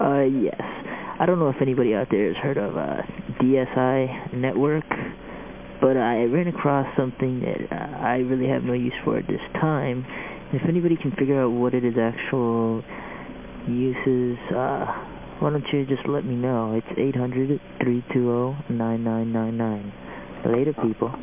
Uh, yes. I don't know if anybody out there has heard of uh, DSI Network, but I ran across something that uh, I really have no use for at this time. If anybody can figure out what it is actual uses, uh, why don't you just let me know. It's 800-320-9999. Later, uh, people.